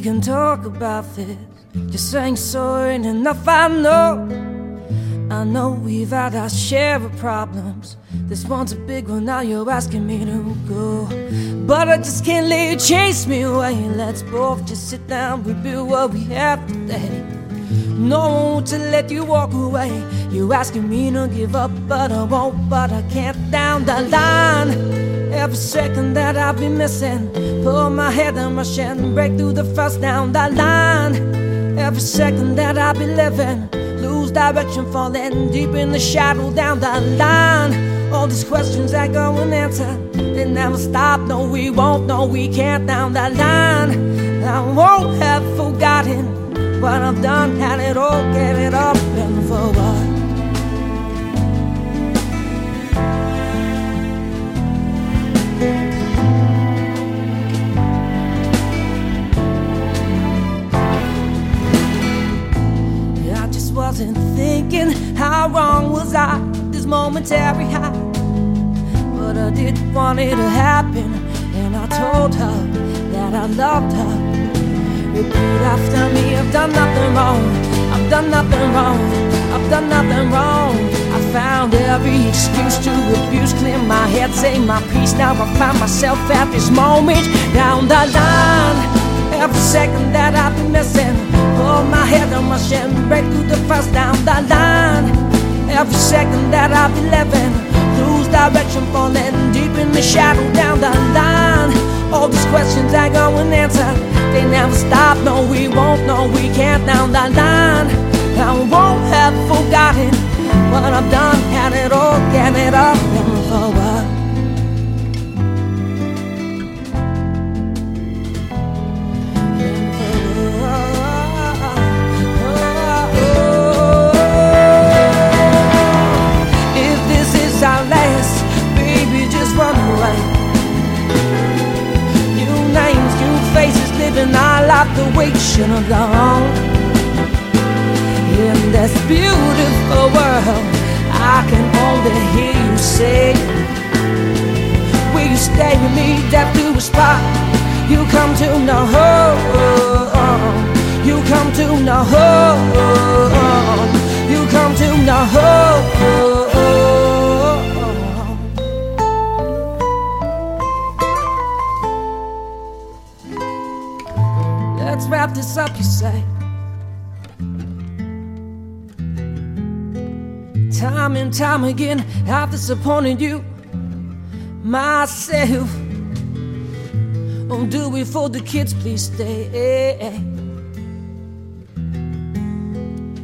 talk about this. Just ain't so ain't enough, I know. I know we've had our share of problems. This one's a big one, now you're asking me to go. But I just can't let you chase me away. Let's both just sit down, rebuild what we have today. No to let you walk away. You asking me to give up, but I won't, but I can't down the line. Every second that I've been missing, pull my head on my shin, break through the first down that line. Every second that I've been living, lose direction, falling deep in the shadow down the line. All these questions I go and answer, they never stop. No, we won't, no, we can't down the line. I won't have forgotten what I've done, had it all, gave it up, and for what? Wasn't thinking how wrong was I this momentary high. But I didn't want it to happen and I told her that I loved her. Repeat after me I've done nothing wrong. I've done nothing wrong. I've done nothing wrong. I found every excuse to abuse clear my head say my peace now I find myself at this moment down the line my shin break through the first down the line every second that I've been living lose direction falling deep in the shadow down the line all these questions I go and answer they never stop. No we won't no we can't. Down the line I won't have forgotten what I've done. Had it all get it up our the should have gone. In this beautiful world, I can only hear you say, Will you stay with me, deaf to a spot? You come to know, this up, you say. Time and time again, I've disappointed you, myself. Oh, do it for the kids, please stay.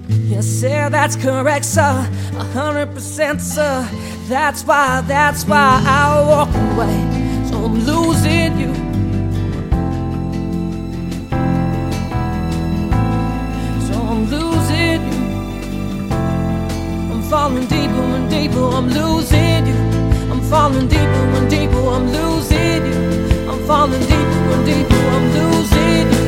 Yes, sir, that's correct, sir. A hundred percent, sir. That's why, that's why I walk away. So I'm losing deeper. I'm losing you. I'm falling deeper and deeper. I'm losing you. I'm falling deeper and deeper. I'm losing.